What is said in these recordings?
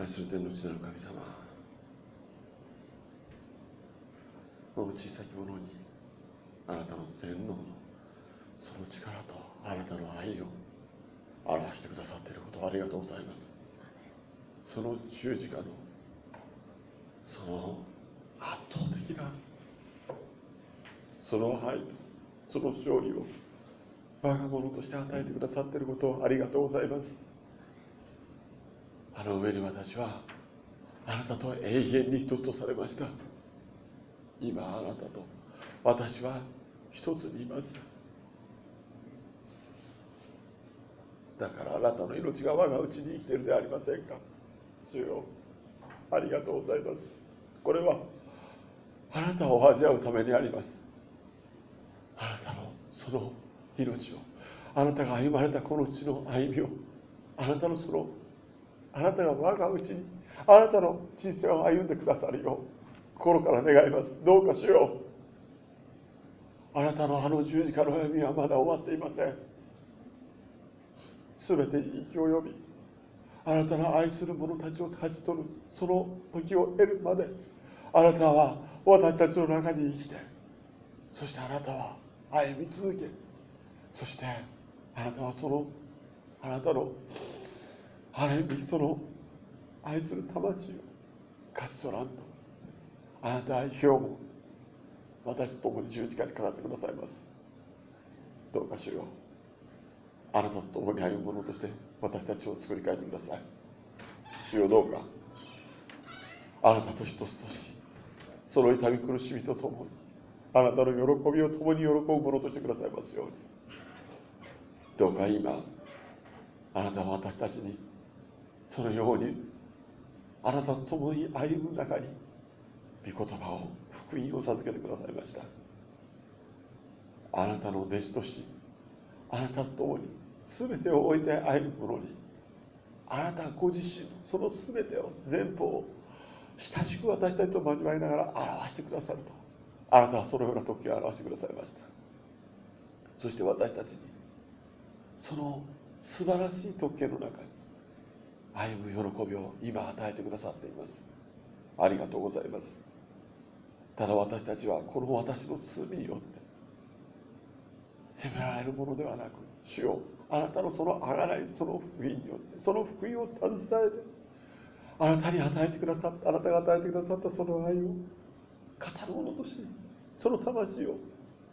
愛する天の父なる神様この小さきものにあなたの天皇のその力とあなたの愛を表してくださっていることをありがとうございますその十字架のその圧倒的なその愛とその勝利を我が物として与えてくださっていることをありがとうございますあの上に私はあなたと永遠に一つとされました。今あなたと私は一つにいます。だからあなたの命が我がうちに生きているではありませんか。主よありがとうございます。これはあなたを味わうためにあります。あなたのその命をあなたが歩まれたこの地の歩みをあなたのそのあなたが我がうちにあなたの人生を歩んでくださるよう心から願います。どうかしよう。あなたのあの十字架の歩みはまだ終わっていません。全てに息を呼びあなたの愛する者たちを勝ち取るその時を得るまであなたは私たちの中に生きてそしてあなたは歩み続けそしてあなたはそのあなたの歩みその愛する魂を勝ち取らんと。あなたは今日も私と共に十字架にかかってくださいます。どうかしようあなたと共に歩む者として私たちを作り変えてください。主よどうかあなたと一つとしその痛み苦しみとともにあなたの喜びを共に喜ぶものとしてくださいますように。どうか今あなたは私たちにそのようにあなたと共に歩む中に御言葉を福音を授けてくださいました。あなたの弟子としあなたと共に全てを置いて歩む者にあなたご自身その全てを前方を親しく私たちと交わりながら表してくださるとあなたはそのような時を表してくださいました。そして私たちにその素晴らしい特権の中に歩む喜びを今与えてくださっています。ありがとうございます。ただ私たちはこの私の罪によって責められるものではなく主よあなたのそのあがないその福音によってその福音を携えてあなたに与えてくださったあなたが与えてくださったその愛を語るものとしてその魂を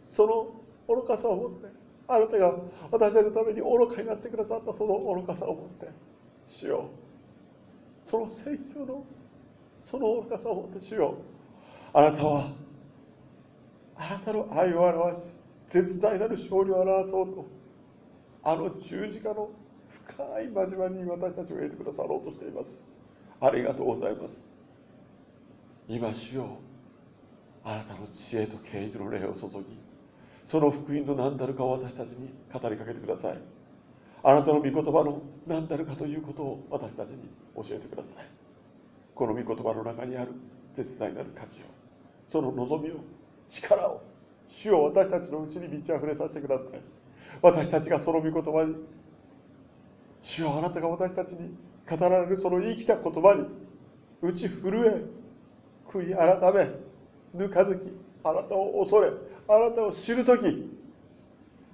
その愚かさを持ってあなたが私たちのために愚かになってくださったその愚かさを持って主よその聖教のその愚かさを持って主よあなたはあなたの愛を表し絶大なる勝利を表そうとあの十字架の深い交わりに私たちを得てくださろうとしています。ありがとうございます。今主よあなたの知恵と啓示の霊を注ぎその福音の何たるかを私たちに語りかけてください。あなたの御言葉の何たるかということを私たちに教えてください。この御言葉の中にある絶大なる価値をその望みを力を主を私たちのうちに満ち溢れさせてください。私たちがその御言葉に主よあなたが私たちに語られるその生きた言葉に打ち震え悔い改めぬかずきあなたを恐れあなたを知る時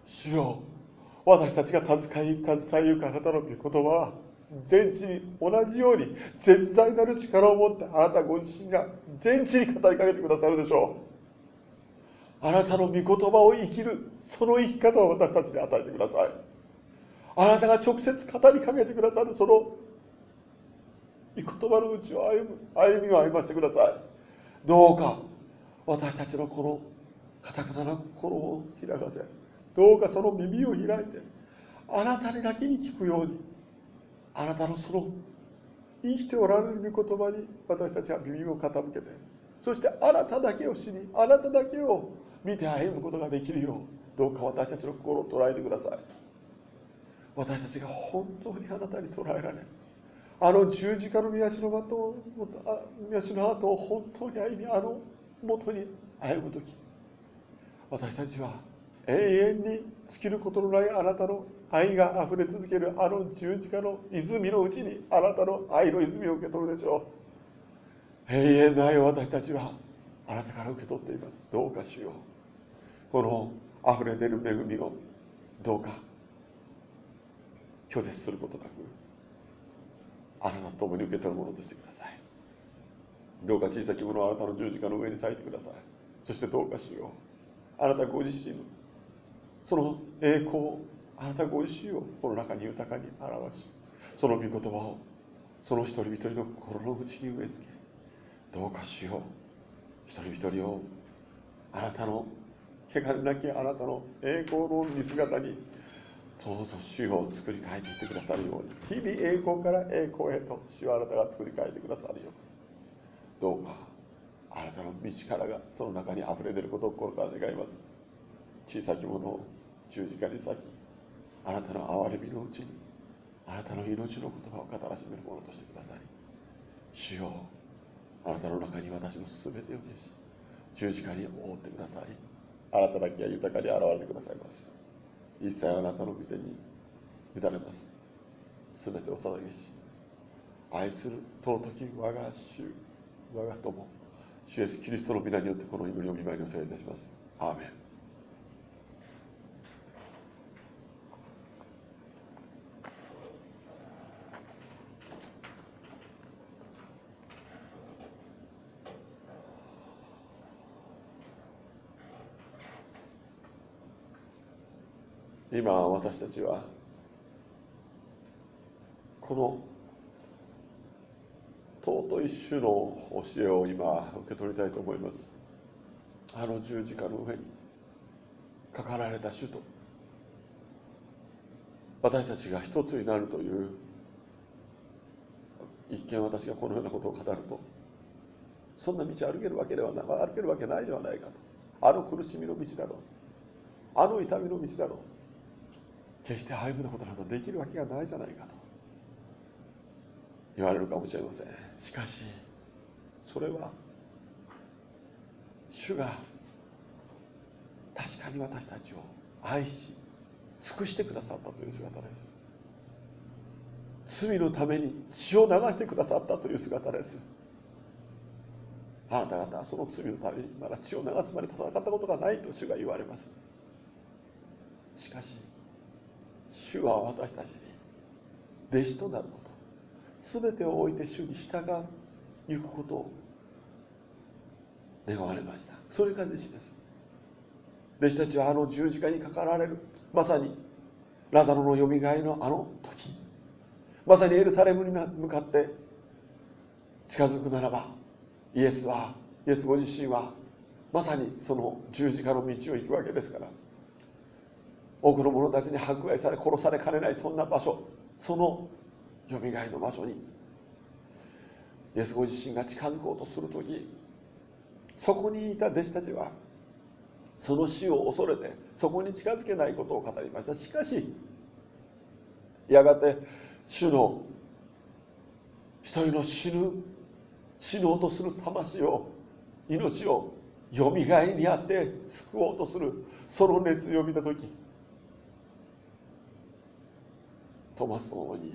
主よ私たちが携え携えゆくあなたの御言葉は全地に同じように絶大なる力を持ってあなたご自身が全地に語りかけてくださるでしょう。あなたの御言葉を生きるその生き方を私たちに与えてください。あなたが直接語りかけてくださるその御言葉のうちを歩む歩みを歩ませてください。どうか私たちのこのかたくなな心を開かせどうかその耳を開いてあなたにだけに聞くようにあなたのその生きておられる御言葉に私たちは耳を傾けてそしてあなただけを知りあなただけを見て歩むことができるようどうか私たちの心を捉えてください。私たちが本当にあなたに捉えられあの十字架の宮代の的を宮代の後を本当に歩みあの元に歩む時私たちは永遠に尽きることのないあなたの愛があふれ続けるあの十字架の泉のうちにあなたの愛の泉を受け取るでしょう。永遠の愛を私たちはあなたから受け取っています。どうかしよう。このあふれ出る恵みをどうか拒絶することなくあなたと共に受け取るものとしてください。どうか小さきものをあなたの十字架の上に咲いてください。そしてどうかしよう。あなたご自身その栄光をあなたご自身をこの中に豊かに表しその御言葉をその一人一人の心の内に植え付けどうかしよう。一人一人をあなたの汚れなきあなたの栄光の見姿にどうぞ主を作り変えていってくださるように日々栄光から栄光へと主はあなたが作り変えてくださるようにどうかあなたの道からがその中にあふれ出ることを心から願います。小さきものを十字架に裂きあなたの憐れみのうちにあなたの命の言葉を語らしめるものとしてください主よあなたの中に私の全てを消し十字架に覆ってくださりあなただけが豊かに現れてくださいます一切あなたの御手に委ねます。全てお捧げし愛する尊き我が主我が友主イエスキリストの皆によってこの祈りを見舞いにお世話いたします。アーメン。今私たちはこの尊い種の教えを今受け取りたいと思います。あの十字架の上にかかられた主と私たちが一つになるという一見私がこのようなことを語るとそんな道歩けるわけではない歩けるわけないではないかと。あの苦しみの道だろう。あの痛みの道だろう。決してああいうふうなことなどできるわけがないじゃないかと。言われるかもしれません。しかしそれは主が確かに私たちを愛し尽くしてくださったという姿です。罪のために血を流してくださったという姿です。あなた方はその罪のためにまだ血を流すまで戦ったことがないと主が言われます。しかし主は私たちに弟子となること全てを置いて主に従う行くことを願われました。それが弟子です。弟子たちはあの十字架にかかられる。まさにラザロのよみがえりのあの時。まさにエルサレムに向かって近づくならばイエスはイエスご自身はまさにその十字架の道を行くわけですから多くの者たちに迫害され殺されかねないそんな場所そのよみがえの場所にイエスご自身が近づこうとする時そこにいた弟子たちはその死を恐れてそこに近づけないことを語りました。しかしやがて主の一人の死ぬ死のうとする魂を命をよみがえりにあって救おうとするその熱意を見た時トマスと共に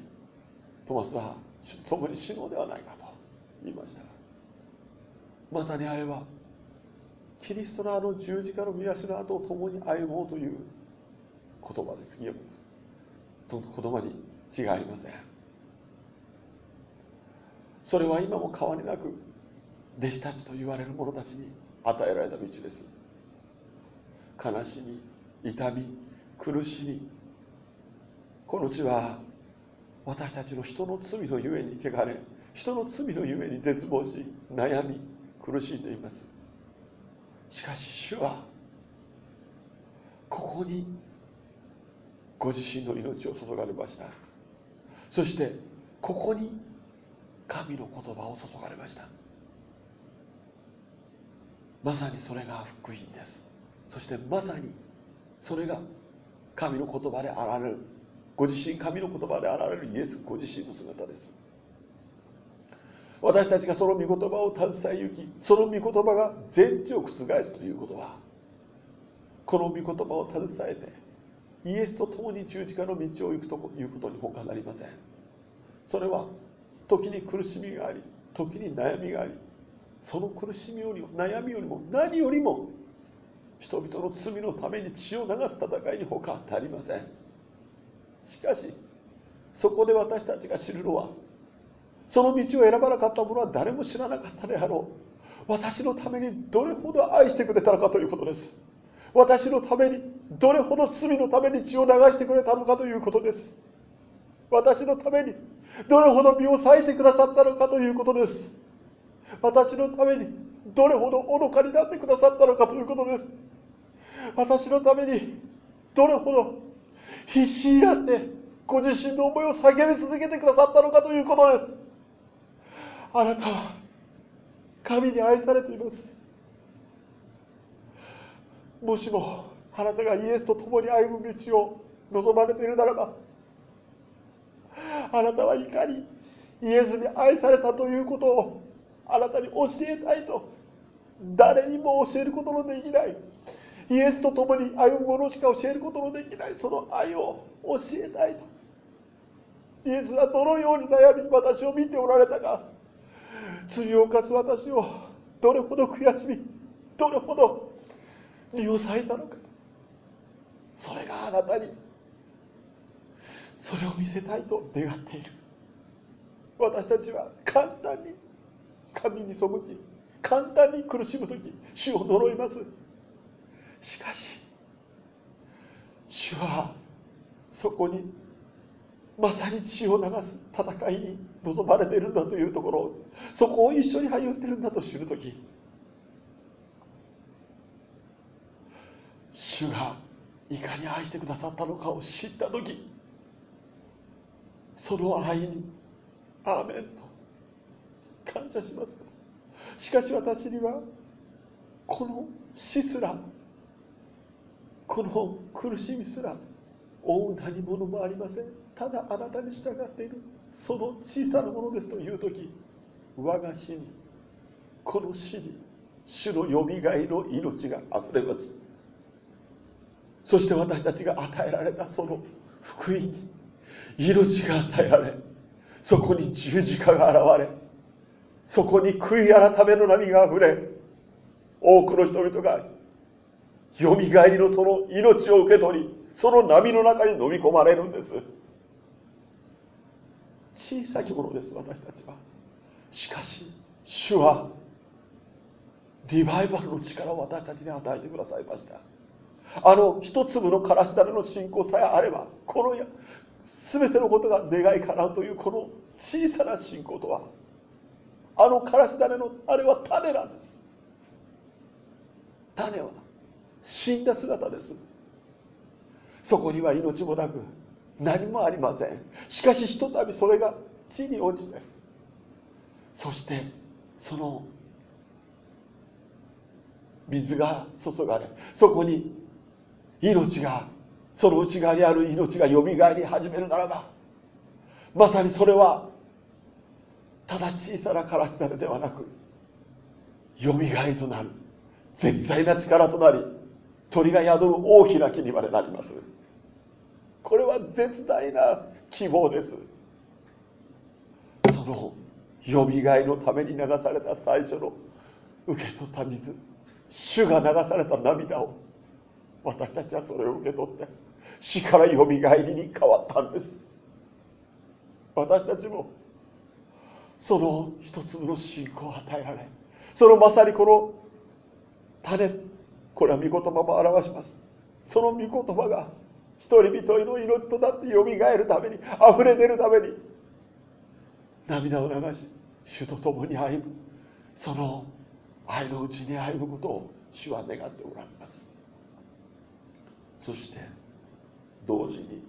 トマスは共に死のうではないかと言いました。まさにあれはキリストのあの十字架の見足の後を共に歩もうという言葉です義です。言葉に違いません。それは今も変わりなく弟子たちと言われる者たちに与えられた道です。悲しみ痛み苦しみこの地は私たちの人の罪のゆえに汚れ人の罪のゆえに絶望し悩み苦しんでいます。しかし主はここにご自身の命を注がれました。そしてここに神の言葉を注がれました。まさにそれが福音です。そしてまさにそれが神の言葉であられる。ご自身神の言葉であられるイエスご自身の姿です。私たちがその御言葉を携え行きその御言葉が全地を覆すということはこの御言葉を携えてイエスと共に十字架の道を行くということに他なりません。それは時に苦しみがあり時に悩みがありその苦しみよりも悩みよりも何よりも人々の罪のために血を流す戦いに他ありません。しかしそこで私たちが知るのはその道を選ばなかった者は誰も知らなかったであろう。私のためにどれほど愛してくれたのかということです。私のためにどれほど罪のために血を流してくれたのかということです。私のためにどれほど身を割いてくださったのかということです。私のためにどれほど愚かになってくださったのかということです。私のためにどれほど必死になってご自身の思いを叫び続けてくださったのかということです。あなたは神に愛されています。もしもあなたがイエスと共に歩む道を望まれているならばあなたはいかにイエスに愛されたということをあなたに教えたいと誰にも教えることのできないイエスと共に歩む者しか教えることのできないその愛を教えたいと。イエスはどのように悩み私を見ておられたか。罪を犯す私をどれほど悔しみどれほど身を裂いたのか。それがあなたに。それを見せたいと願っている。私たちは簡単に神に背き簡単に苦しむ時主を呪います。しかし主はそこにまさに血を流す戦いに臨まれているんだというところそこを一緒に歩んでるんだと知る時主がいかに愛してくださったのかを知った時その愛にアーメンと感謝します。しかし私にはこの死すらこの苦しみすら追う何者もありません。ただあなたに従っている。その小さなものですという時我が死にこの死に主のよみがえの命があふれます。そして私たちが与えられたその福音に命が与えられそこに十字架が現れそこに悔い改めの波があふれ多くの人々がよみがえりのその命を受け取りその波の中に飲み込まれるんです。小さきものです私たちは。しかし主はリバイバルの力を私たちに与えてくださいました。あの一粒のからし種の信仰さえあればこの全てのことが願いかなというこの小さな信仰とはあのからし種のあれは種なんです。種は死んだ姿です。そこには命もなく何もありません。しかしひとたびそれが地に落ちてそしてその水が注がれそこに命がその内側にある命がよみがえり始めるならばまさにそれはただ小さなからし種ではなくよみがえりとなる絶大な力となり鳥が宿る大きな木にまでなります。これは絶大な希望です。そのよみがえのために流された最初の受け取った水主が流された涙を私たちはそれを受け取って死からよみがえりに変わったんです。私たちもその一粒の信仰を与えられそのまさにこの種これは御言葉も表します。その御言葉が一人一人の命となってよみがえるために溢れ出るために涙を流し主と共に歩むその愛のうちに歩むことを主は願っておられます。そして同時に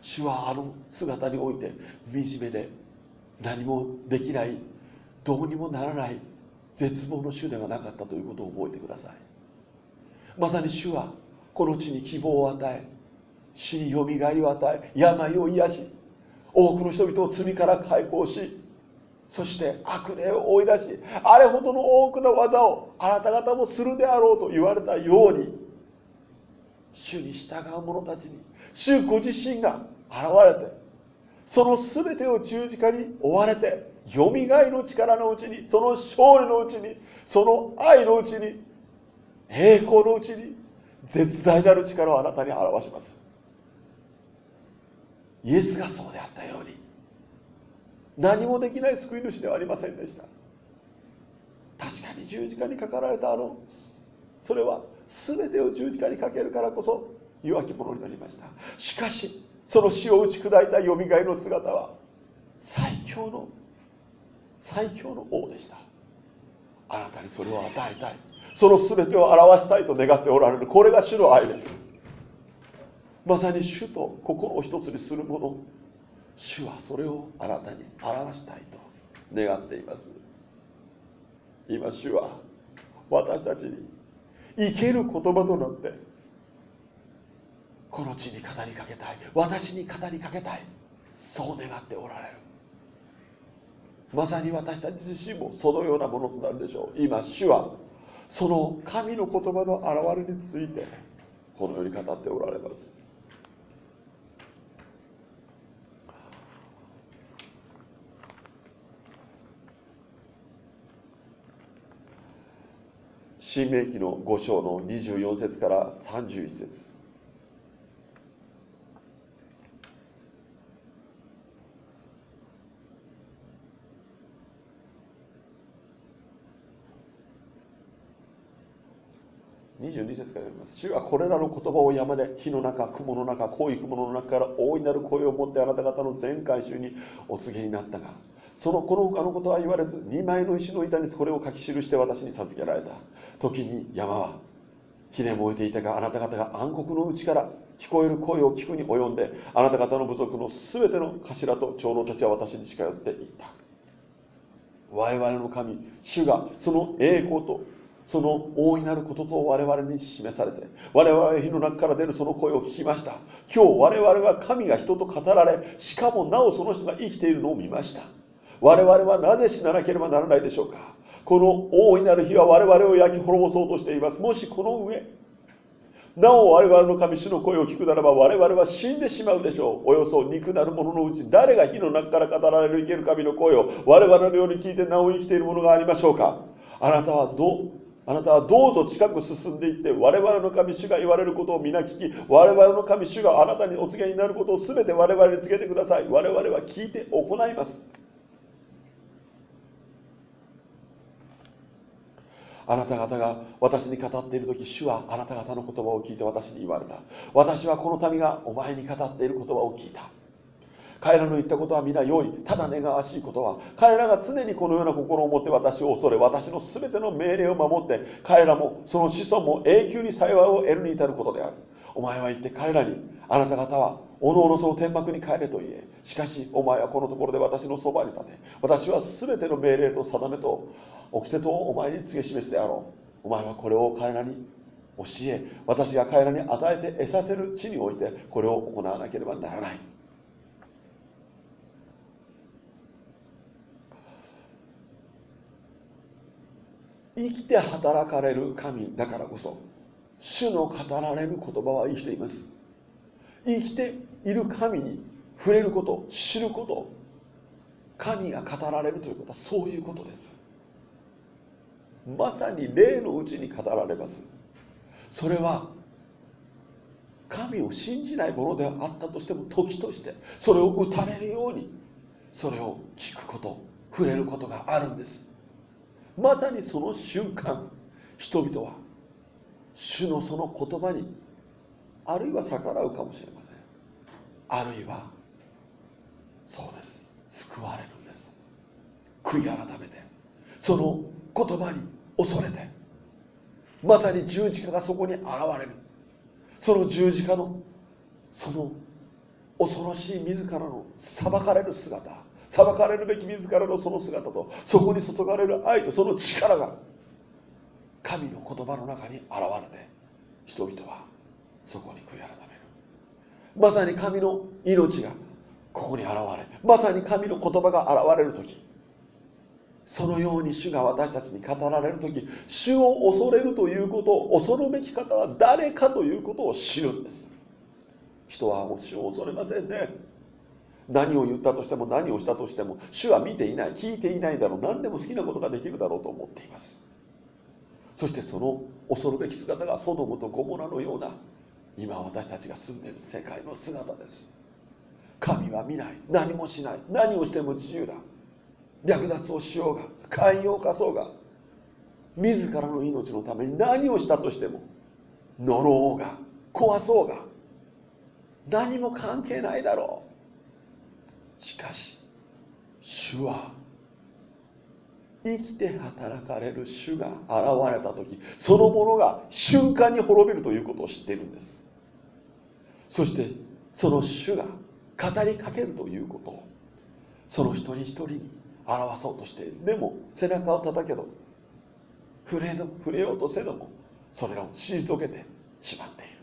主はあの姿において惨めで何もできないどうにもならない絶望の主ではなかったということを覚えてください。まさに主はこの地に希望を与え死によみがえりを与え病を癒し多くの人々を罪から解放しそして悪霊を追い出しあれほどの多くの技をあなた方もするであろうと言われたように主に従う者たちに主ご自身が現れてその全てを十字架に追われてよみがえの力のうちにその勝利のうちにその愛のうちに栄光のうちに絶大なる力をあなたに表します。イエスがそうであったように何もできない救い主ではありませんでした。確かに十字架にかかられたあのそれは全てを十字架にかけるからこそ弱き者になりました。しかしその死を打ち砕いたよみがえの姿は最強の最強の王でした。あなたにそれを与えたい。その全てを表したいと願っておられる。これが主の愛です。まさに主と心を一つにするもの。主はそれをあなたに表したいと願っています。今主は私たちに生ける言葉となってこの地に語りかけたい。私に語りかけたい。そう願っておられる。まさに私たち自身もそのようなものとなるでしょう。今主はその神の言葉の現れについてこのように語っておられます。新明記の5章の24節から31節。22節から読みます。主はこれらの言葉を山で火の中雲の中濃い雲の中から大いなる声を持ってあなた方の全回収にお告げになったがそのこの他のことは言われず2枚の石の板にこれを書き記して私に授けられた。時に山は火で燃えていたがあなた方が暗黒のうちから聞こえる声を聞くに及んであなた方の部族の全ての頭と長老たちは私に近寄っていった。我々の神主がその栄光とその大いなることと我々に示されて我々は火の中から出るその声を聞きました。今日我々は神が人と語られしかもなおその人が生きているのを見ました。我々はなぜ死ななければならないでしょうか。この大いなる火は我々を焼き滅ぼそうとしています。もしこの上なお我々の神主の声を聞くならば我々は死んでしまうでしょう。およそ肉なる者のうち誰が火の中から語られる生ける神の声を我々のように聞いてなお生きているものがありましょうか。あなたはどうあなたはどうぞ近く進んでいって我々の神主が言われることを皆聞き我々の神主があなたにお告げになることを全て我々に告げてください。我々は聞いて行います。あなた方が私に語っている時主はあなた方の言葉を聞いて私に言われた。私はこの民がお前に語っている言葉を聞いた。彼らの言ったことは皆良い。ただ願わしいことは彼らが常にこのような心を持って私を恐れ私の全ての命令を守って彼らもその子孫も永久に幸いを得るに至ることである。お前は言って彼らにあなた方はおのおのその天幕に帰れと言え。しかしお前はこのところで私のそばに立て。私は全ての命令と定めと掟とお前に告げ示すであろう。お前はこれを彼らに教え私が彼らに与えて得させる地においてこれを行わなければならない。生きて働かれる神だからこそ主の語られる言葉は生きています。生きている神に触れること知ること神が語られるということはそういうことです。まさに霊のうちに語られます。それは神を信じないものであったとしても時としてそれを打たれるようにそれを聞くこと触れることがあるんです。まさにその瞬間人々は主のその言葉にあるいは逆らうかもしれません。あるいはそうです。救われるんです。悔い改めてその言葉に恐れてまさに十字架がそこに現れる。その十字架のその恐ろしい自らの裁かれる姿。裁かれるべき自らのその姿とそこに注がれる愛とその力が神の言葉の中に現れて人々はそこに悔い改める。まさに神の命がここに現れまさに神の言葉が現れる時そのように主が私たちに語られる時主を恐れるということを恐るべき方は誰かということを知るんです。人はもう主を恐れませんね。何を言ったとしても何をしたとしても主は見ていない聞いていないだろう何でも好きなことができるだろうと思っています。そしてその恐るべき姿がソドムとゴモラのような今私たちが住んでいる世界の姿です。神は見ない何もしない何をしても自由だ。略奪をしようが寛容を犯そうが自らの命のために何をしたとしても呪おうが壊そうが何も関係ないだろう。しかし主は生きて働かれる主が現れた時そのものが瞬間に滅びるということを知っているんです。そしてその主が語りかけるということをその一人一人に表そうとしている。でも背中を叩けど触れ触れようとせどもそれらを退けてしまっている。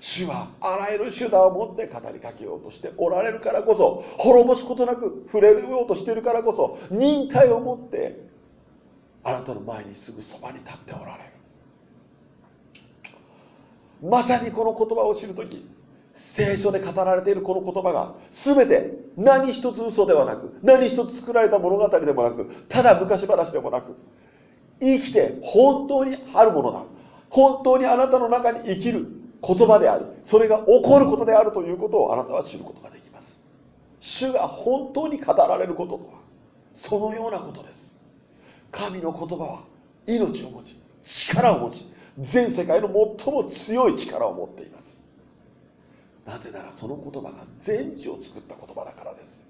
主はあらゆる手段を持って語りかけようとしておられるからこそ滅ぼすことなく触れようとしているからこそ忍耐を持ってあなたの前にすぐそばに立っておられる。まさにこの言葉を知る時聖書で語られているこの言葉が全て何一つ嘘ではなく何一つ作られた物語でもなくただ昔話でもなく生きて本当にあるものだ。本当にあなたの中に生きる。言葉でありそれが起こることであるということをあなたは知ることができます。主が本当に語られることとはそのようなことです。神の言葉は命を持ち力を持ち全世界の最も強い力を持っています。なぜならその言葉が全地を作った言葉だからです。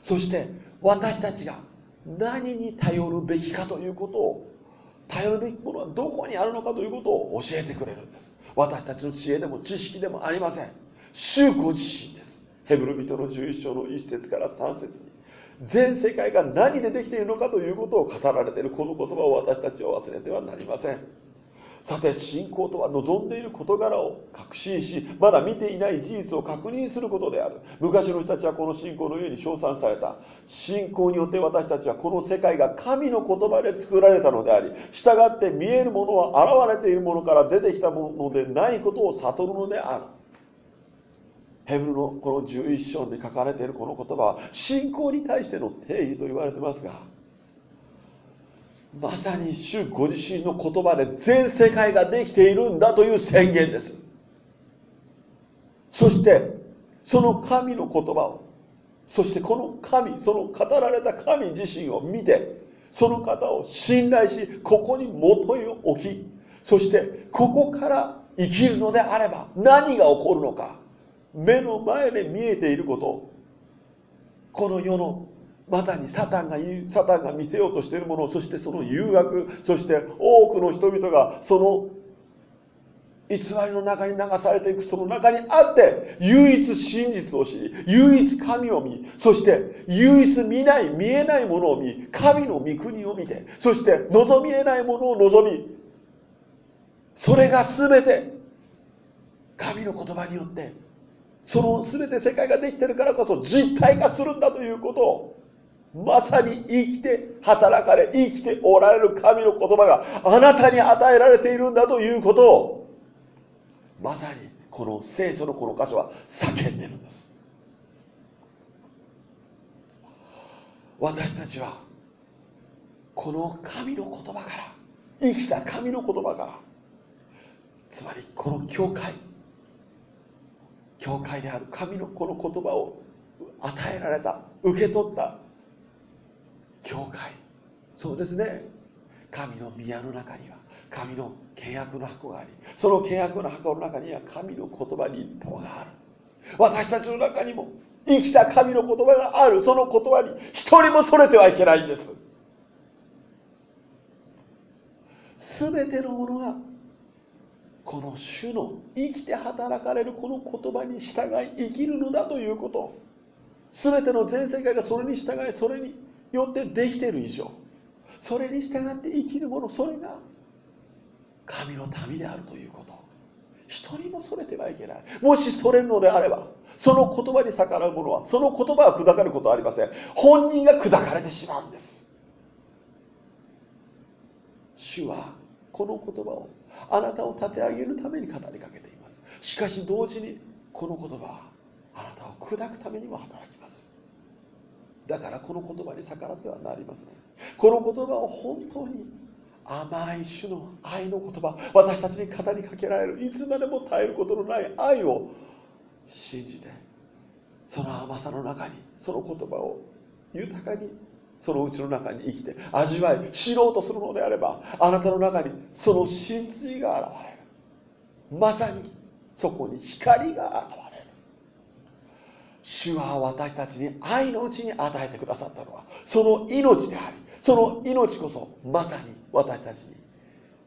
そして私たちが何に頼るべきかということを頼るべきものはどこにあるのかということを教えてくれるんです。私たちの知恵でも知識でもありません。主ご自身です。ヘブル人の11章の1節から3節に。全世界が何でできているのかということを語られているこの言葉を私たちは忘れてはなりません。さて信仰とは望んでいる事柄を確信しまだ見ていない事実を確認することである。昔の人たちはこの信仰のように称賛された。信仰によって私たちはこの世界が神の言葉で作られたのであり従って見えるものは現れているものから出てきたものでないことを悟るのである。ヘブルのこの11章に書かれているこの言葉は信仰に対しての定義と言われてますがまさに主ご自身の言葉で全世界ができているんだという宣言です。そしてその神の言葉をそしてこの神その語られた神自身を見てその方を信頼しここに元を置きそしてここから生きるのであれば何が起こるのか目の前で見えていることこの世のまさにサタンがサタンが見せようとしているものそしてその誘惑そして多くの人々がその偽りの中に流されていくその中にあって唯一真実を知り唯一神を見そして唯一見ない見えないものを見神の御国を見てそして望みえないものを望みそれが全て神の言葉によってその全て世界ができてるからこそ実体化するんだということをまさに生きて働かれ生きておられる神の言葉があなたに与えられているんだということをまさにこの聖書のこの箇所は叫んでるんです。私たちはこの神の言葉から生きた神の言葉からつまりこの教会教会である神のこの言葉を与えられた受け取った教会。そうですね。神の宮の中には神の契約の箱がありその契約の箱の中には神の言葉に一方がある。私たちの中にも生きた神の言葉がある。その言葉に一人もそれてはいけないんです。全てのものがこの主の生きて働かれるこの言葉に従い生きるのだということ。全ての全世界がそれに従いそれによってできている以上それに従って生きるものそれが神の民であるということ。一人もそれてはいけない。もしそれるのであればその言葉に逆らう者はその言葉は砕かることはありません。本人が砕かれてしまうんです。主はこの言葉をあなたを立て上げるために語りかけています。しかし同時にこの言葉はあなたを砕くためにも働きます。だからこの言葉に逆らってはなりません。この言葉を本当に甘い種の愛の言葉。私たちに語りかけられる。いつまでも絶えることのない愛を信じてその甘さの中にその言葉を豊かにそのうちの中に生きて味わい知ろうとするのであればあなたの中にその真髄が現れる。まさにそこに光が現れる。主は私たちに愛のうちに与えてくださったのはその命でありその命こそまさに私たちに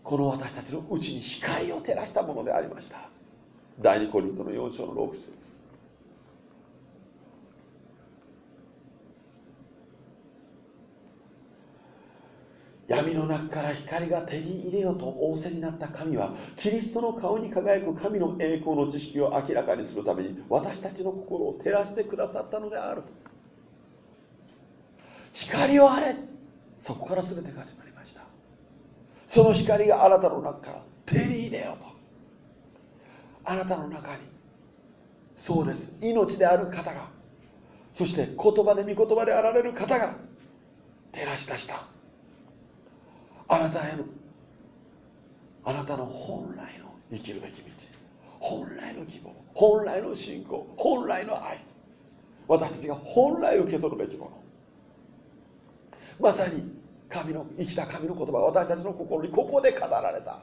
この私たちのうちに光を照らしたものでありました。第二コリントの4章の6節。闇の中から光が照り入れよと仰せになった神はキリストの顔に輝く神の栄光の知識を明らかにするために私たちの心を照らしてくださったのである光をあれ。そこから全てが始まりました。その光があなたの中から照り入れよと。あなたの中に。そうです。命である方が。そして言葉で御言葉であられる方が照らし出した。あなたへのあなたの本来の生きるべき道本来の希望本来の信仰本来の愛私たちが本来受け取るべきもの。まさに神の生きた神の言葉が私たちの心にここで語られた。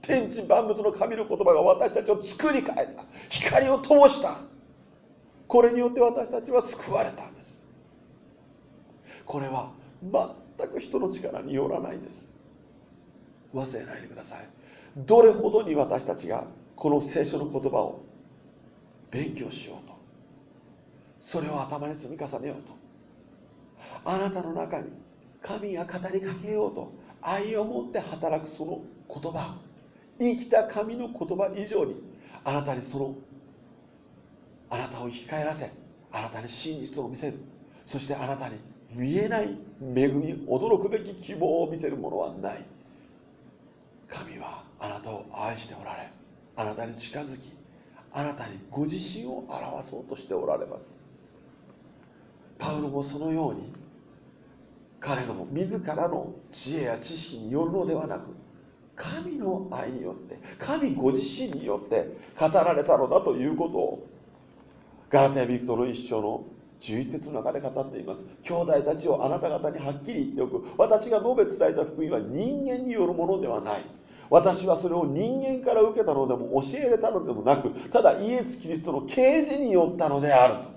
天地万物の神の言葉が私たちを作り変えた。光を灯した。これによって私たちは救われたんです。これは全く人の力によらないんです。忘れないでください。どれほどに私たちがこの聖書の言葉を勉強しようと。それを頭に積み重ねようと。あなたの中に神が語りかけようと。愛を持って働くその言葉。生きた神の言葉以上にあなたにそのあなたを生き返らせ。あなたに真実を見せる。そしてあなたに見えない恵み驚くべき希望を見せるものはない。神はあなたを愛しておられあなたに近づきあなたにご自身を表そうとしておられます。パウロもそのように彼の自らの知恵や知識によるのではなく神の愛によって神ご自身によって語られたのだということをガラテヤビクトの一章の11節の中で語っています。兄弟たちをあなた方にはっきり言っておく。私が述べ伝えた福音は人間によるものではない。私はそれを人間から受けたのでも教えれたのでもなくただイエス・キリストの啓示によったのであると。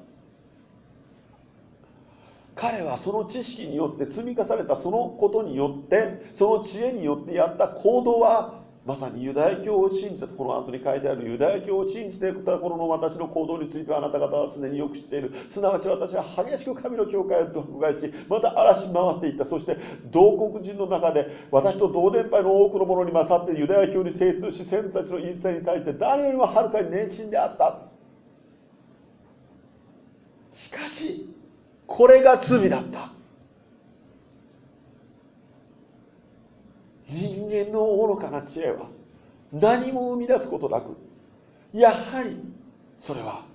彼はその知識によって積み重ねたそのことによってその知恵によってやった行動はまさにユダヤ教を信じたこの後に書いてあるユダヤ教を信じていた頃の私の行動についてはあなた方はすでによく知っている。すなわち私は激しく神の教会を迫害しまた嵐回っていった。そして同国人の中で私と同年配の多くの者に勝ってユダヤ教に精通し先祖たちの言い伝えに対して誰よりもはるかに熱心であった。しかしこれが罪だった人間の愚かな知恵は何も生み出すことなくやはりそれは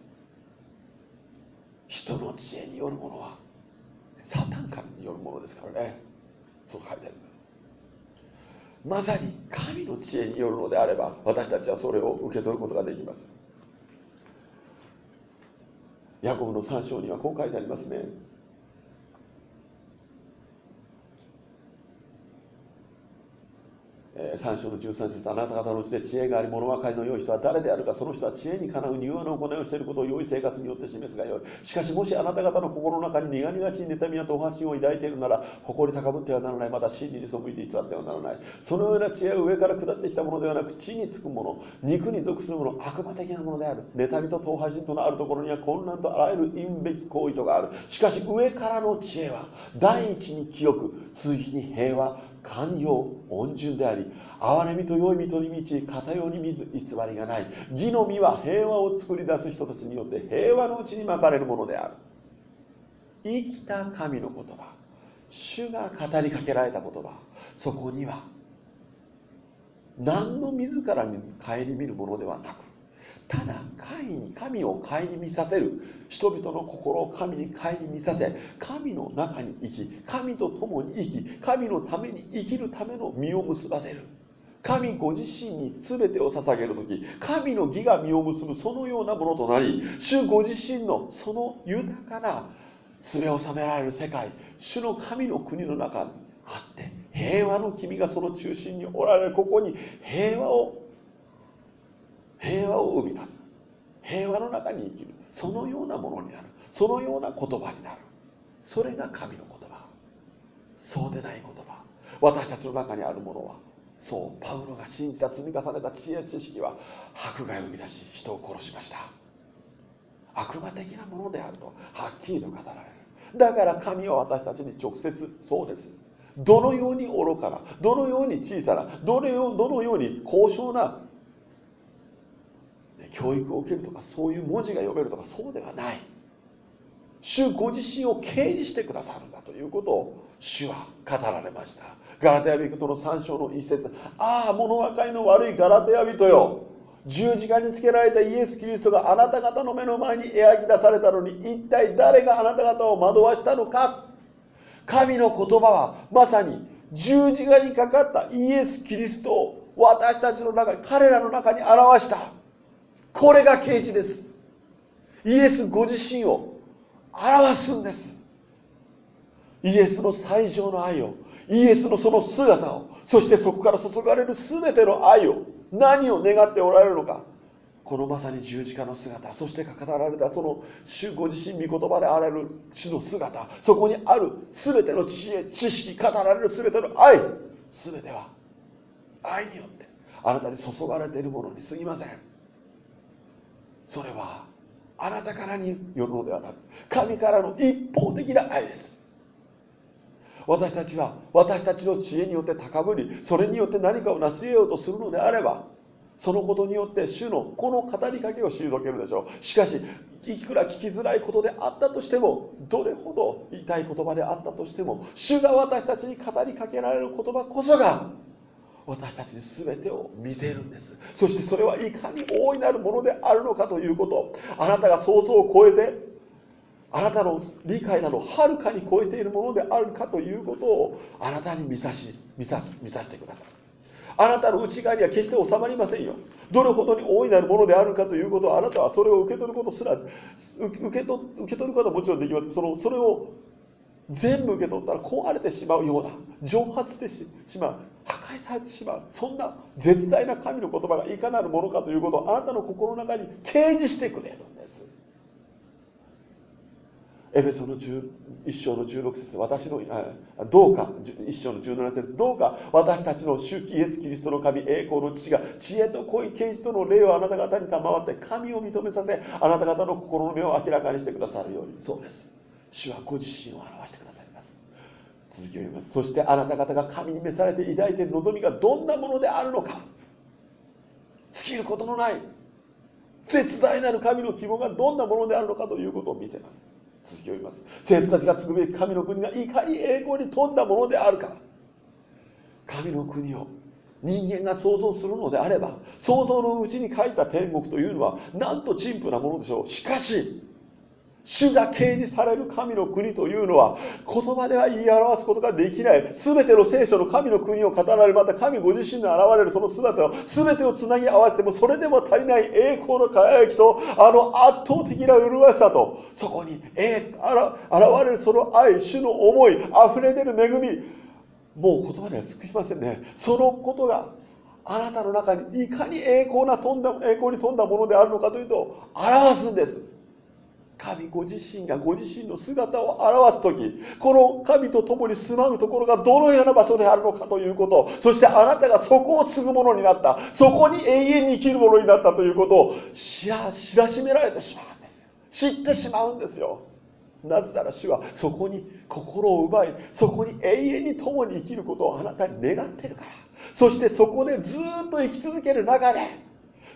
人の知恵によるものはサタンからによるものですからね。そう書いてあります。まさに神の知恵によるのであれば私たちはそれを受け取ることができます。ヤコブの3章にはこう書いてありますね。3章の13節あなた方のうちで知恵があり物分かりの良い人は誰であるかその人は知恵にかなう柔和の行いをしていることを良い生活によって示すがよい。しかしもしあなた方の心の中に苦々しい妬みや党発心を抱いているなら誇り高ぶってはならない。また真理に背いて偽ってはならない。そのような知恵は上から下ってきたものではなく地につくもの。肉に属するもの。悪魔的なものである。妬みと党派人とのあるところには混乱とあらゆる陰べき行為とがある。しかし上からの知恵は第一に清く次に平和寛容温順であり憐れみと良い人に満ち偏りに偽りがない。義の実は平和を作り出す人たちによって平和のうちにまかれるものである。生きた神の言葉。主が語りかけられた言葉。そこには何の自らに顧みるものではなくただ神に神を顧みさせる。人々の心を神に顧みさせ神の中に生き神と共に生き神のために生きるための実を結ばせる。神ご自身に全てを捧げる時神の義が実を結ぶそのようなものとなり主ご自身のその豊かな全を収められる世界主の神の国の中にあって平和の君がその中心におられる。ここに平和を平和を生み出す。平和の中に生きる。そのようなものになる。そのような言葉になる。それが神の言葉。そうでない言葉。私たちの中にあるものはそうパウロが信じた積み重ねた知恵知識は迫害を生み出し人を殺しました。悪魔的なものであるとはっきりと語られる。だから神は私たちに直接そうです。どのように愚かなどのように小さなどのよどのように高尚な教育を受けるとかそういう文字が読めるとかそうではない。主ご自身を掲示してくださるんだということを主は語られました。ガラテヤ人の3章の一節。ああ物分かりの悪いガラテヤ人よ。十字架につけられたイエス・キリストがあなた方の目の前に描き出されたのに一体誰があなた方を惑わしたのか。神の言葉はまさに十字架にかかったイエス・キリストを私たちの中に彼らの中に表した。これが啓示です。イエスご自身を表すんです。イエスの最上の愛をイエスのその姿をそしてそこから注がれる全ての愛を何を願っておられるのか。このまさに十字架の姿そして語られたその主ご自身御言葉であられる主の姿そこにある全ての知恵知識語られる全ての愛全ては愛によってあなたに注がれているものに過ぎません。それはあなたからによるのではなく神からの一方的な愛です。私たちは私たちの知恵によって高ぶりそれによって何かを成し得ようとするのであればそのことによって主のこの語りかけを退けるでしょう。しかしいくら聞きづらいことであったとしてもどれほど言いたい言葉であったとしても主が私たちに語りかけられる言葉こそが私たちに全てを見せるんです。そしてそれはいかに大いなるものであるのかということ。あなたが想像を超えてあなたの理解などはるかに超えているものであるかということをあなたに見さし見さ見させてください。あなたの内側には決して収まりませんよ。どれほどに大いなるものであるかということをあなたはそれを受け取ることすら受け取受け取ることはもちろんできます。そのそれを全部受け取ったら壊れてしまうような蒸発してしまう破壊されてしまうそんな絶大な神の言葉がいかなるものかということをあなたの心の中に掲示してくれるんです。エペソの1章の16節私のどうか1章の17節どうか私たちの主イエス・キリストの神栄光の父が知恵と濃い啓示との霊をあなた方に賜って神を認めさせあなた方の心の目を明らかにしてくださるように。そうです。主はご自身を表してくださいます。続きを読みます。そしてあなた方が神に召されて抱いている望みがどんなものであるのか。尽きることのない絶大なる神の希望がどんなものであるのかということを見せます。続きを言います。生徒たちが継ぐべき神の国がいかに栄光に富んだものであるか。神の国を人間が想像するのであれば想像のうちに書いた天国というのはなんと陳腐なものでしょう。しかし主が掲示される神の国というのは言葉では言い表すことができない。全ての聖書の神の国を語られまた神ご自身の現れるその姿を全てをつなぎ合わせてもそれでも足りない。栄光の輝きとあの圧倒的な麗しさとそこにえ現れるその愛主の思い溢れ出る恵み。もう言葉では尽くしませんね。そのことがあなたの中にいかに栄光な富んだ栄光に富んだものであるのかというと表すんです。神ご自身がご自身の姿を表す時この神と共に住まうところがどのような場所であるのかということそしてあなたがそこを継ぐものになったそこに永遠に生きるものになったということを知ら知らしめられてしまうんですよ。知ってしまうんですよ。なぜなら主はそこに心を奪いそこに永遠に共に生きることをあなたに願ってるから。そしてそこでずっと生き続ける中で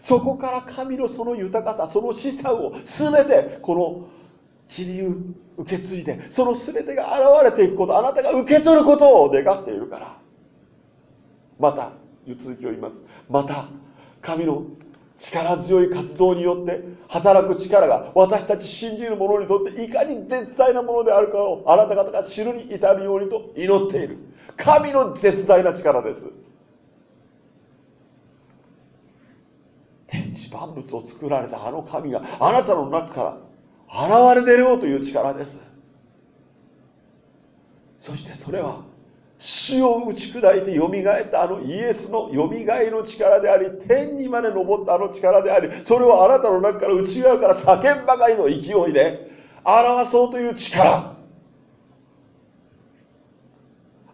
そこから神のその豊かさその資産を全てこの地に受け継いでその全てが現れていくことあなたが受け取ることを願っているから。また続きを言います。また神の力強い活動によって働く力が私たち信じる者にとっていかに絶大なものであるかをあなた方が知るに至るようにと祈っている。神の絶大な力です天地万物を作られたあの神があなたの中から現れ出ようという力です。そしてそれは死を打ち砕いてよみがえったあのイエスのよみがえの力であり天にまで登ったあの力でありそれをあなたの中から内側から叫んばかりの勢いで表そうという力。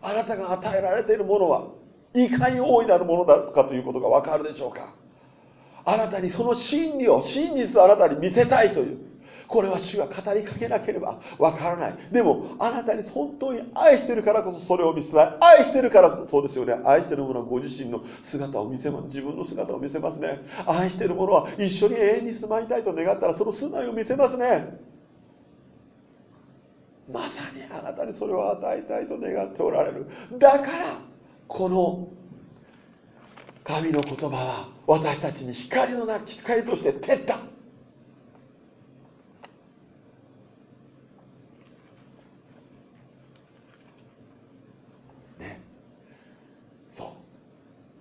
あなたが与えられているものはいかに大いなるものだかということがわかるでしょうか。あなたにその真理を真実をあなたに見せたいという。これは主が語りかけなければわからない。でもあなたに本当に愛してるからこそそれを見せたい。愛してるからこそうですよね。愛してる者はご自身の姿を見せます。自分の姿を見せますね。愛してる者は一緒に永遠に住まいたいと願ったらその住まいを見せますね。まさにあなたにそれを与えたいと願っておられる。だからこの神の言葉は私たちに光のな光として照った。そう。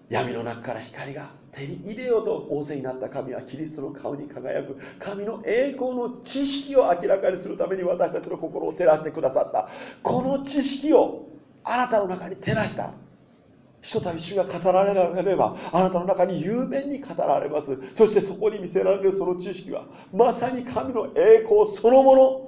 闇の中から光が手に入れようと仰せになった神はキリストの顔に輝く。神の栄光の知識を明らかにするために私たちの心を照らしてくださった。この知識をあなたの中に照らした。ひとたび主が語られればあなたの中に有名に語られます。そしてそこに見せられるその知識はまさに神の栄光そのもの。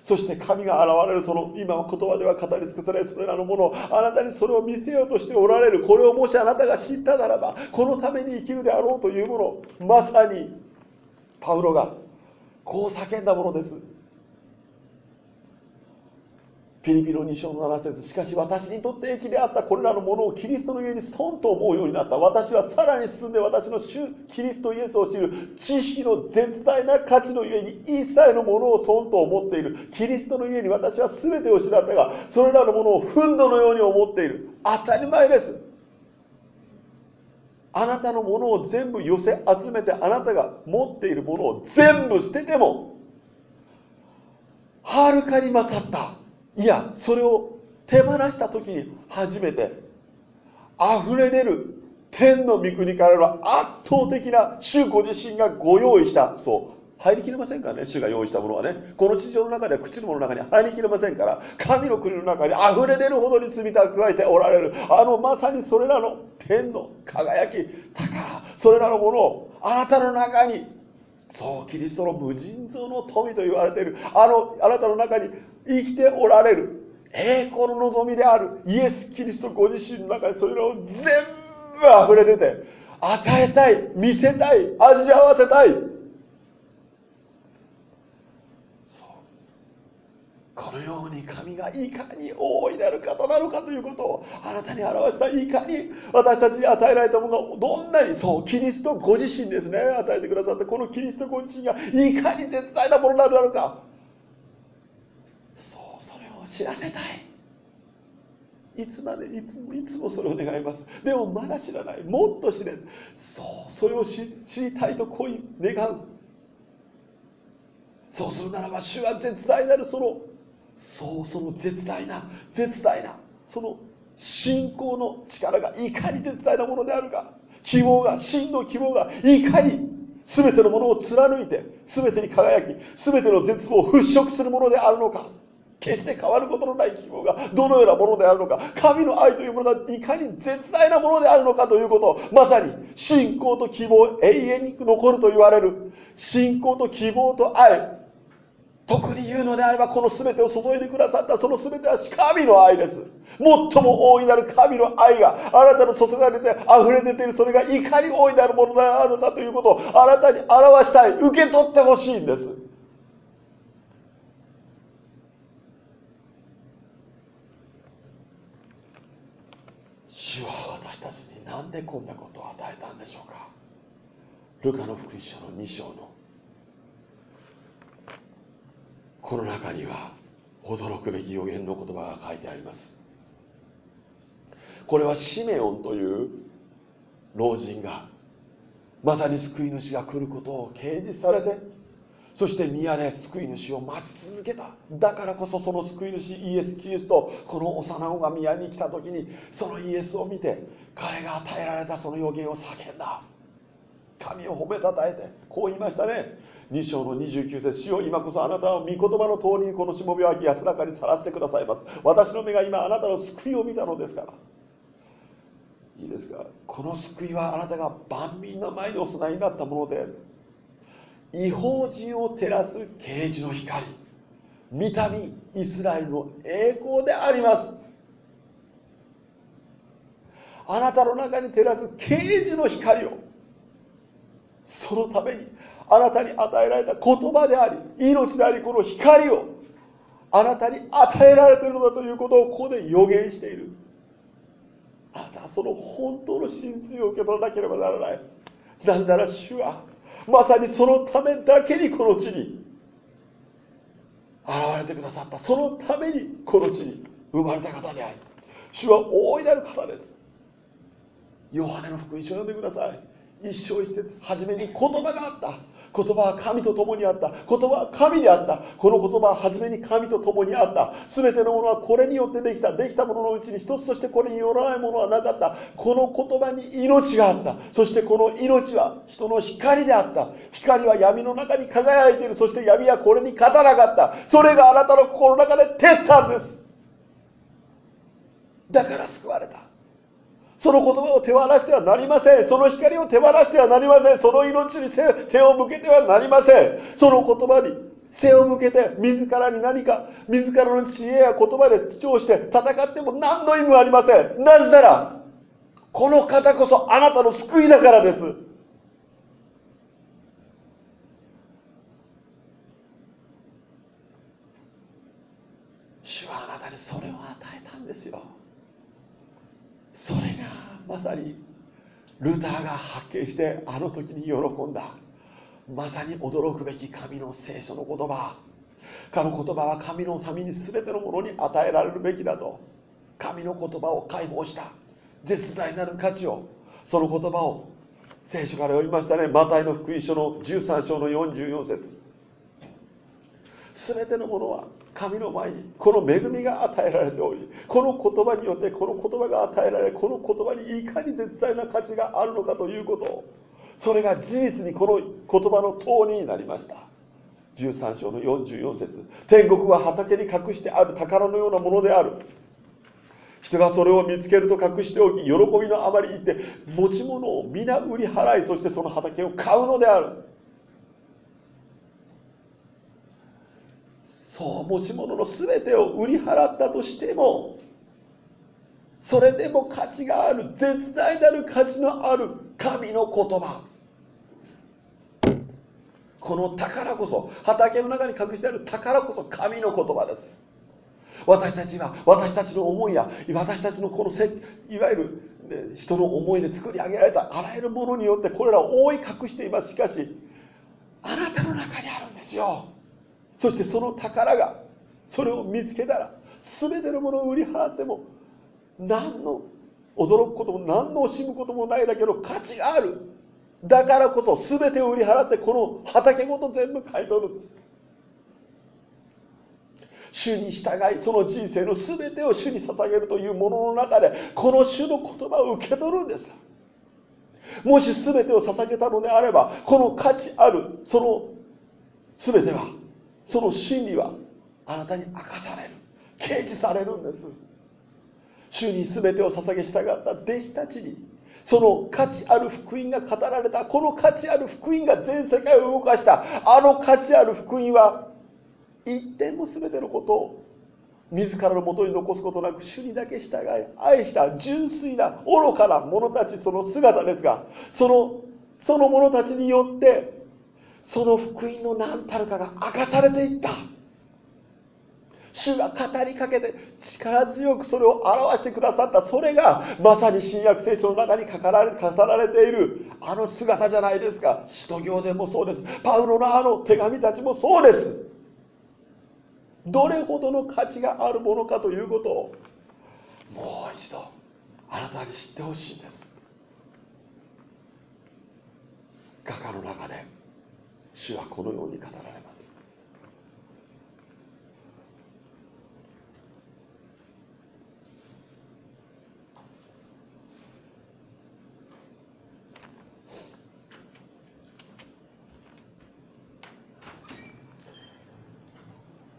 そして神が現れるその今は言葉では語り尽くされそれらのもの。をあなたにそれを見せようとしておられる。これをもしあなたが知ったならばこのために生きるであろうというもの。まさにパウロがこう叫んだものです。ピリピの2章の7節しかし私にとって益であったこれらのものをキリストの家に損と思うようになった。私はさらに進んで私の主キリストイエスを知る知識の絶大な価値のゆえに一切のものを損と思っている。キリストの家に私は全てを失ったがそれらのものを憤怒のように思っている。当たり前です。あなたのものを全部寄せ集めてあなたが持っているものを全部捨ててもはるかに勝った。いやそれを手放した時に初めて溢れ出る天の御国からの圧倒的な主ご自身がご用意したそう入りきれませんからね主が用意したものはね。この地上の中では口のものの中に入りきれませんから神の国の中に溢れ出るほどに罪蓄えておられるあのまさにそれらの天の輝き宝それらのものをあなたの中にそうキリストの無尽蔵の富と言われているあのあなたの中に生きておられる。栄光の望みである。イエス・キリストご自身の中にそれらを全部溢れ出て与えたい見せたい味合わせたい。このように神がいかに大いなる方なのかということをあなたに表したいかに私たちに与えられたものがどんなにそうキリストご自身ですね与えてくださったこのキリストご自身がいかに絶大なものなるのか。知らせたい。いつまでいつもいつもそれを願います。でもまだ知らない。もっと知れそうそれを知りたいとこう願う。そうするならば主は絶大なるそのそうその絶大な絶大なその信仰の力がいかに絶大なものであるか。希望が真の希望がいかに全てのものを貫いて全てに輝き全ての絶望を払拭するものであるのか。決して変わることのない希望がどのようなものであるのか神の愛というものがいかに絶大なものであるのかということをまさに信仰と希望永遠に残ると言われる。信仰と希望と愛特に言うのであればこの全てを注いでくださったその全ては神の愛です。最も大いなる神の愛があなたの注がれて溢れ出ているそれがいかに大いなるものであるのかということをあなたに表したい受け取ってほしいんです主は私たちに何でこんなことを与えたんでしょうか？ルカの福音書の2章の。この中には驚くべき予言の言葉が書いてあります。これはシメオンという老人がまさに救い主が来ることを掲示されてそして宮で救い主を待ち続けた。だからこそその救い主イエス・キリストこの幼子が宮に来た時にそのイエスを見て彼が与えられたその予言を叫んだ。神を褒めたたえてこう言いましたね。2章の29節主よ今こそあなたは御言葉の通りにこのしもべを安らかにさらせてくださいます。私の目が今あなたの救いを見たのですから。いいですか？この救いはあなたが万民の前にお供えになったもので違法人を照らす啓示の光。御民イスラエルの栄光であります。あなたの中に照らす啓示の光をそのためにあなたに与えられた言葉であり命でありこの光をあなたに与えられているのだということをここで予言している。あなたはその本当の真髄を受け取らなければならない。なぜなら主はまさにそのためだけにこの地に現れてくださった。そのためにこの地に生まれた方であり主は大いなる方です。ヨハネの福音書を読んでください。一章一節。初めに言葉があった。言葉は神と共にあった。言葉は神であった。この言葉は初めに神と共にあった。全てのものはこれによってできた。できたもののうちに一つ。としてこれによらないものはなかった。この言葉に命があった。そしてこの命は人の光であった。光は闇の中に輝いている。そして闇はこれに勝たなかった。それがあなたの心の中で照ったんです。だから救われた。その言葉を手放してはなりません。その光を手放してはなりません。その命に背を向けてはなりません。その言葉に背を向けて自らに何か自らの知恵や言葉で主張して戦っても何の意味もありません。なぜなら、この方こそあなたの救いだからです。主はあなたにそれを与えたんですよ。それがまさにルターが発見してあの時に喜んだ。まさに驚くべき神の聖書の言葉。彼の言葉は神のために全てのものに与えられるべきだと。神の言葉を解放した。絶大なる価値を。その言葉を聖書から読みましたね。マタイの福音書の13章の44節。全てのものは神の前にこの恵みが与えられておりこの言葉によってこの言葉が与えられこの言葉にいかに絶大な価値があるのかということそれが事実にこの言葉の通りになりました。13章の44節。天国は畑に隠してある宝のようなものである。人がそれを見つけると隠しておき喜びのあまり言って持ち物を皆売り払いそしてその畑を買うのである。そう持ち物の全てを売り払ったとしてもそれでも価値がある絶大なる価値のある神の言葉。この宝こそ畑の中に隠してある宝こそ神の言葉です。私たちは私たちの思いや私たちのこのせいわゆるね人の思いで作り上げられたあらゆるものによってこれらを覆い隠しています。しかしあなたの中にあるんですよ。そしてその宝がそれを見つけたら全てのものを売り払っても何の驚くことも何の惜しむこともないだけの価値がある。だからこそ全てを売り払ってこの畑ごと全部買い取るんです。主に従いその人生の全てを主に捧げるというものの中でこの主の言葉を受け取るんです。もし全てを捧げたのであればこの価値あるその全てはその真理はあなたに明かされる。掲示されるんです。主に全てを捧げ従った弟子たちにその価値ある福音が語られたこの価値ある福音が全世界を動かしたあの価値ある福音は一点も全てのことを自らのもとに残すことなく主にだけ従い愛した純粋な愚かな者たちその姿ですがそのその者たちによってその福音の何たるかが明かされていった。主が語りかけて力強くそれを表してくださった。それがまさに新約聖書の中に語られ語られている。あの姿じゃないですか。使徒行伝もそうです。パウロのあの手紙たちもそうです。どれほどの価値があるものかということをもう一度あなたに知ってほしいんです。画家の中で。主はこのように語られます。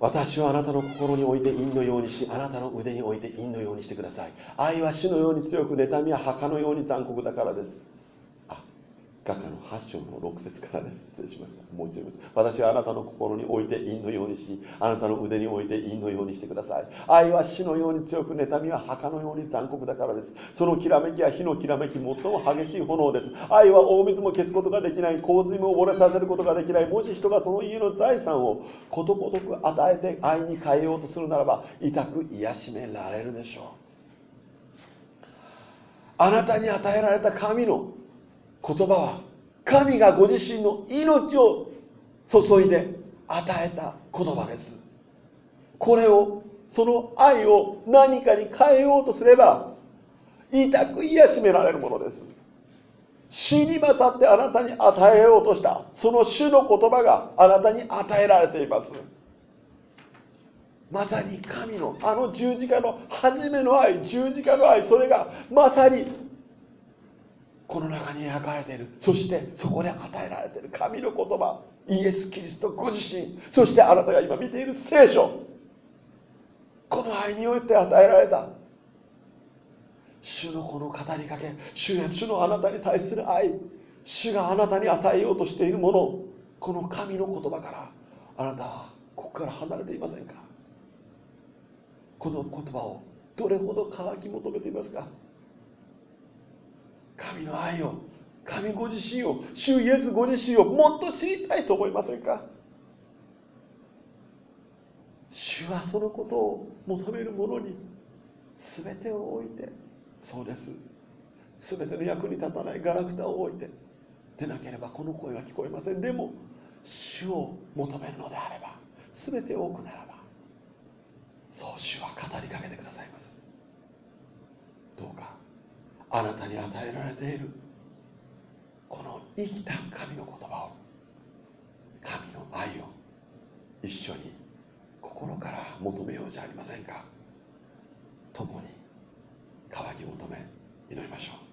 私はあなたの心において陰のようにしあなたの腕において陰のようにしてください。愛は死のように強く妬みは墓のように残酷だからです。画家の8章の6節からです。失礼しました。もう一度言います。私はあなたの心に置いて陰のようにしあなたの腕に置いて陰のようにしてください。愛は死のように強く妬みは墓のように残酷だからです。そのきらめきは火のきらめき最も激しい炎です。愛は大水も消すことができない。洪水も溺れさせることができない。もし人がその家の財産をことごとく与えて愛に変えようとするならば痛く癒しめられるでしょう。あなたに与えられた神の言葉は神がご自身の命を注いで与えた言葉です。これをその愛を何かに変えようとすれば痛く癒しめられるものです。死に勝ってあなたに与えようとしたその主の言葉があなたに与えられています。まさに神のあの十字架の初めの愛十字架の愛それがまさにこの中に描かれている。そしてそこで与えられている。神の言葉。イエス・キリストご自身。そしてあなたが今見ている聖書。この愛によって与えられた。主のこの語りかけ。主や主のあなたに対する愛。主があなたに与えようとしているもの。この神の言葉からあなたはここから離れていませんか？この言葉をどれほど渇き求めていますか？神の愛を神ご自身を主イエスご自身をもっと知りたいと思いませんか？主はそのことを求める者に全てを置いてそうです。全ての役に立たないガラクタを置いてでなければこの声は聞こえません。でも主を求めるのであれば全て多くならばそう主は語りかけてくださいます。どうかあなたに与えられているこの生きた神の言葉を神の愛を一緒に心から求めようじゃありませんか。共に渇き求め祈りましょう。